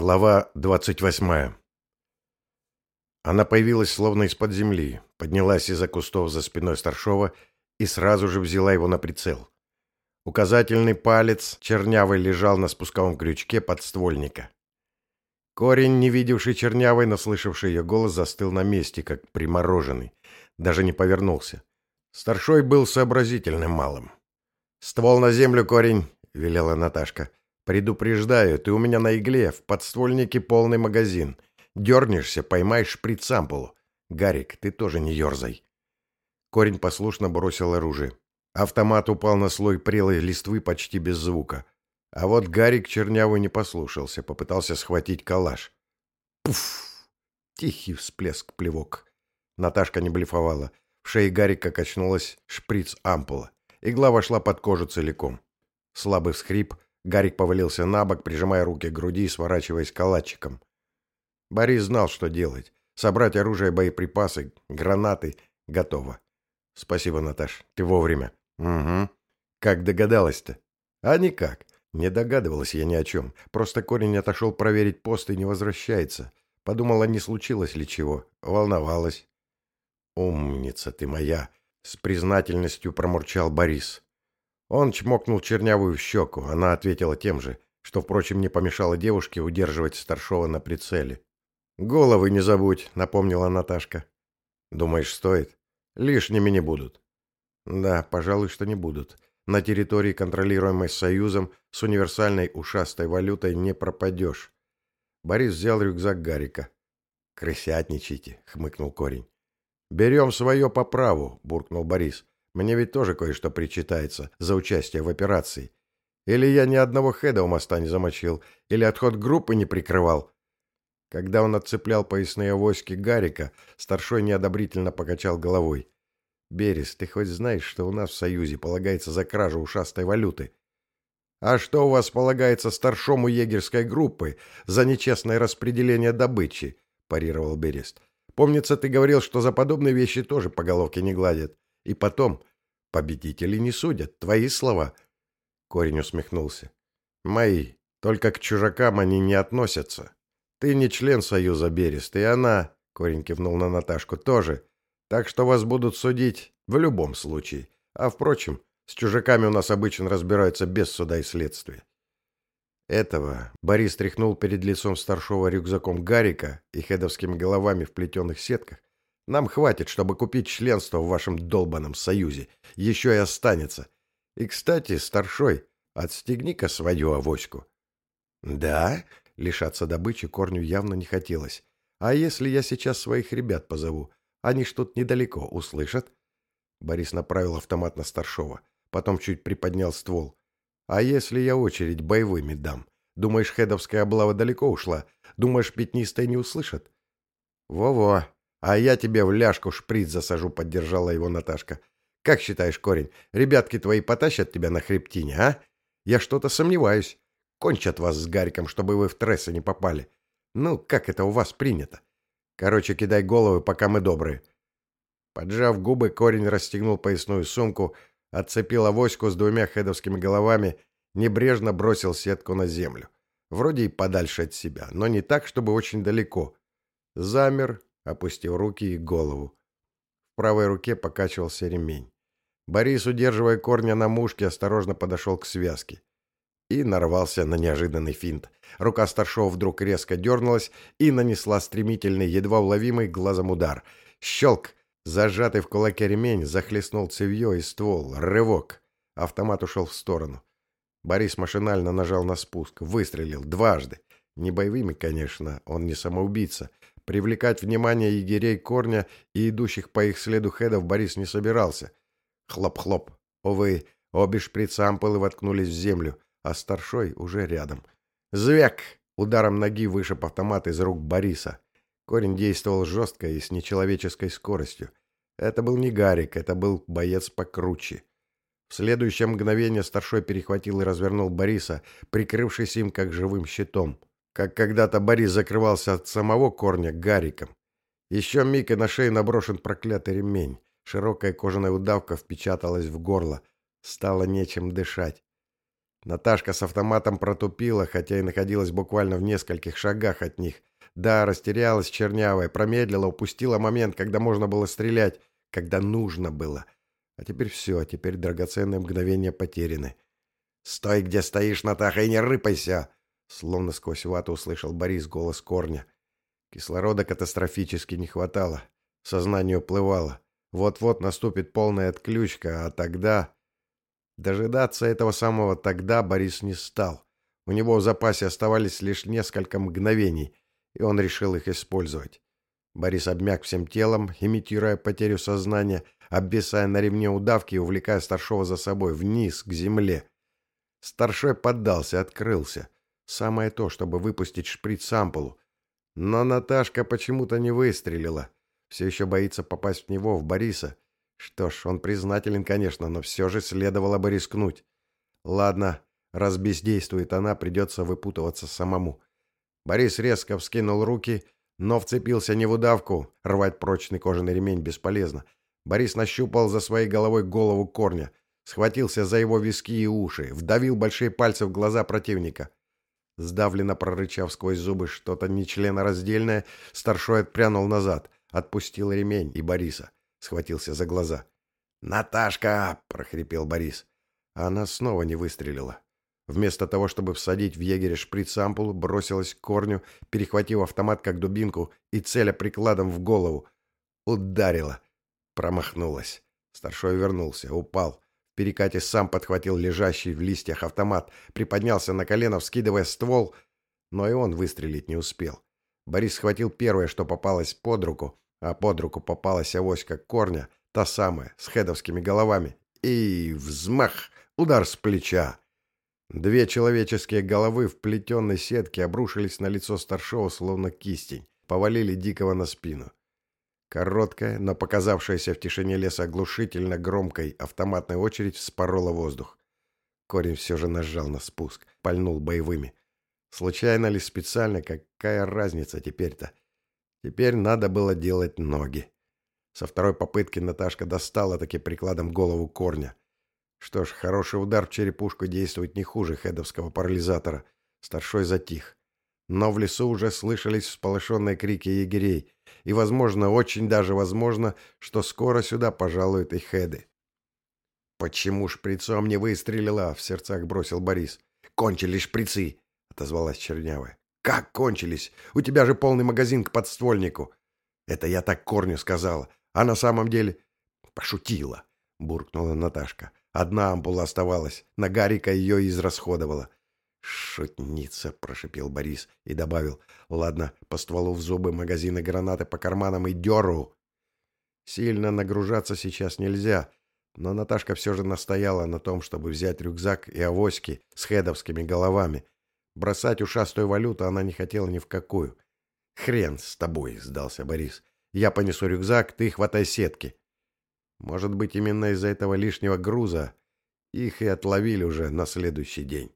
Глава двадцать восьмая. Она появилась словно из-под земли, поднялась из-за кустов за спиной старшова и сразу же взяла его на прицел. Указательный палец чернявый лежал на спусковом крючке подствольника. Корень, не видевший чернявой, но слышавший ее голос, застыл на месте, как примороженный, даже не повернулся. Старшой был сообразительным малым. «Ствол на землю, корень!» — велела Наташка. Предупреждаю, ты у меня на игле, в подствольнике полный магазин. Дернешься, поймаешь шприц-ампулу. Гарик, ты тоже не ерзай. Корень послушно бросил оружие. Автомат упал на слой прелой листвы почти без звука. А вот Гарик чернявый не послушался, попытался схватить калаш. Пуф! Тихий всплеск плевок. Наташка не блефовала. В шее Гарика качнулась шприц-ампула. Игла вошла под кожу целиком. Слабый всхрип — Гарик повалился на бок, прижимая руки к груди и сворачиваясь калачиком. Борис знал, что делать. Собрать оружие, боеприпасы, гранаты. Готово. Спасибо, Наташ. Ты вовремя. Угу. Как догадалась-то? А никак. Не догадывалась я ни о чем. Просто корень отошел проверить пост и не возвращается. Подумала, не случилось ли чего. Волновалась. «Умница ты моя!» — с признательностью промурчал Борис. Он чмокнул чернявую в щеку. Она ответила тем же, что, впрочем, не помешало девушке удерживать старшова на прицеле. «Головы не забудь», — напомнила Наташка. «Думаешь, стоит? Лишними не будут». «Да, пожалуй, что не будут. На территории, контролируемой Союзом, с универсальной ушастой валютой не пропадешь». Борис взял рюкзак Гарика. «Крысятничайте», — хмыкнул корень. «Берем свое по праву», — буркнул Борис. Мне ведь тоже кое-что причитается за участие в операции. Или я ни одного хеда у моста не замочил, или отход группы не прикрывал. Когда он отцеплял поясные авоськи Гарика, старшой неодобрительно покачал головой. «Берес, ты хоть знаешь, что у нас в Союзе полагается за кражу ушастой валюты?» «А что у вас полагается старшому егерской группы за нечестное распределение добычи?» – парировал Берест. «Помнится, ты говорил, что за подобные вещи тоже по головке не гладят. И потом, Победители не судят. Твои слова. Корень усмехнулся. Мои. Только к чужакам они не относятся. Ты не член Союза Берест, и она, Корень кивнул на Наташку, тоже. Так что вас будут судить в любом случае. А, впрочем, с чужаками у нас обычно разбираются без суда и следствия. Этого Борис тряхнул перед лицом старшего рюкзаком Гарика и хедовскими головами в плетеных сетках, нам хватит, чтобы купить членство в вашем долбанном союзе. Еще и останется. И, кстати, старшой, отстегни-ка свою авоську. Да? Лишаться добычи корню явно не хотелось. А если я сейчас своих ребят позову? Они ж тут недалеко, услышат? Борис направил автомат на старшова. Потом чуть приподнял ствол. А если я очередь боевыми дам? Думаешь, хедовская облава далеко ушла? Думаешь, пятнистые не услышат? Во-во, «А я тебе в ляжку шприц засажу», — поддержала его Наташка. «Как считаешь, корень, ребятки твои потащат тебя на хребтине, а? Я что-то сомневаюсь. Кончат вас с Гариком, чтобы вы в трессы не попали. Ну, как это у вас принято? Короче, кидай головы, пока мы добрые». Поджав губы, корень расстегнул поясную сумку, отцепил авоську с двумя хедовскими головами, небрежно бросил сетку на землю. Вроде и подальше от себя, но не так, чтобы очень далеко. Замер, опустил руки и голову. В правой руке покачивался ремень. Борис, удерживая корня на мушке, осторожно подошел к связке. И нарвался на неожиданный финт. Рука старшего вдруг резко дернулась и нанесла стремительный, едва уловимый глазом удар. Щелк! Зажатый в кулаке ремень захлестнул цевье и ствол. Рывок! Автомат ушел в сторону. Борис машинально нажал на спуск. Выстрелил дважды. Не боевыми, конечно, он не самоубийца. Привлекать внимание егерей корня и идущих по их следу хедов Борис не собирался. Хлоп-хлоп. Увы, обе шприц-ампулы воткнулись в землю, а старшой уже рядом. Звяк! Ударом ноги вышиб автомат из рук Бориса. Корень действовал жестко и с нечеловеческой скоростью. Это был не Гарик, это был боец покруче. В следующее мгновение старшой перехватил и развернул Бориса, прикрывшись им как живым щитом как когда-то Борис закрывался от самого корня гариком. Еще миг и на шею наброшен проклятый ремень. Широкая кожаная удавка впечаталась в горло. Стало нечем дышать. Наташка с автоматом протупила, хотя и находилась буквально в нескольких шагах от них. Да, растерялась чернявая, промедлила, упустила момент, когда можно было стрелять, когда нужно было. А теперь все, а теперь драгоценные мгновения потеряны. «Стой, где стоишь, Натаха, и не рыпайся!» Словно сквозь вату услышал Борис голос корня. Кислорода катастрофически не хватало. Сознание уплывало. Вот-вот наступит полная отключка, а тогда... Дожидаться этого самого тогда Борис не стал. У него в запасе оставались лишь несколько мгновений, и он решил их использовать. Борис обмяк всем телом, имитируя потерю сознания, обвисая на ремне удавки и увлекая старшего за собой вниз, к земле. Старшой поддался, открылся. Самое то, чтобы выпустить шприц-ампулу. Но Наташка почему-то не выстрелила. Все еще боится попасть в него, в Бориса. Что ж, он признателен, конечно, но все же следовало бы рискнуть. Ладно, раз бездействует она, придется выпутываться самому. Борис резко вскинул руки, но вцепился не в удавку. Рвать прочный кожаный ремень бесполезно. Борис нащупал за своей головой голову корня, схватился за его виски и уши, вдавил большие пальцы в глаза противника. Сдавленно прорычав сквозь зубы что-то нечленораздельное, старшой отпрянул назад, отпустил ремень и Бориса. Схватился за глаза. «Наташка!» — прохрипел Борис. Она снова не выстрелила. Вместо того, чтобы всадить в егеря шприц-ампулу, бросилась к корню, перехватив автомат как дубинку и целя прикладом в голову. Ударила. Промахнулась. Старшой вернулся, упал перекате сам подхватил лежащий в листьях автомат, приподнялся на колено, вскидывая ствол, но и он выстрелить не успел. Борис схватил первое, что попалось под руку, а под руку попалась авоська корня, та самая, с хедовскими головами. И взмах, удар с плеча. Две человеческие головы в плетенной сетке обрушились на лицо старшего, словно кистень, повалили Дикого на спину. Короткая, но показавшаяся в тишине леса оглушительно громкой автоматная очередь вспорола воздух. Корень все же нажал на спуск, пальнул боевыми. Случайно ли специально, какая разница теперь-то? Теперь надо было делать ноги. Со второй попытки Наташка достала таки прикладом голову корня. Что ж, хороший удар в черепушку действует не хуже хедовского парализатора. Старшой затих. Но в лесу уже слышались всполошенные крики егерей, и, возможно, очень даже возможно, что скоро сюда пожалуют и хеды. «Почему шприцом не выстрелила?» — в сердцах бросил Борис. «Кончились шприцы!» — отозвалась Чернявая. «Как кончились? У тебя же полный магазин к подствольнику!» «Это я так корню сказала, а на самом деле...» «Пошутила!» — буркнула Наташка. Одна ампула оставалась, на Гарика ее израсходовала. «Шутница», — прошипел Борис и добавил. «Ладно, по стволу в зубы, магазины гранаты по карманам и деру». Сильно нагружаться сейчас нельзя, но Наташка все же настояла на том, чтобы взять рюкзак и авоськи с хедовскими головами. Бросать ушастую валюту она не хотела ни в какую. «Хрен с тобой», — сдался Борис. «Я понесу рюкзак, ты хватай сетки». Может быть, именно из-за этого лишнего груза их и отловили уже на следующий день.